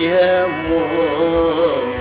يا مغامر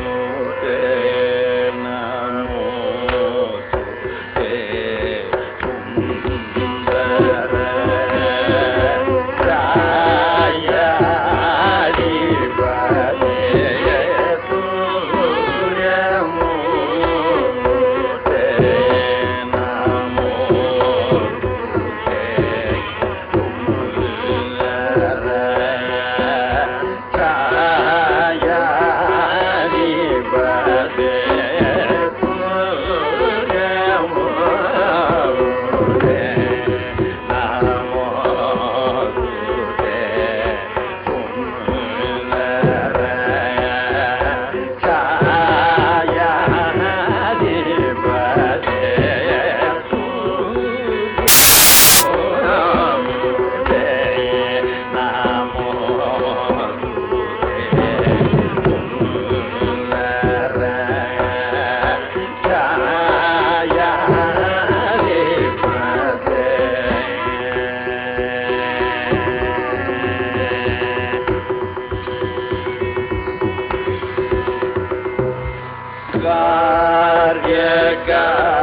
God.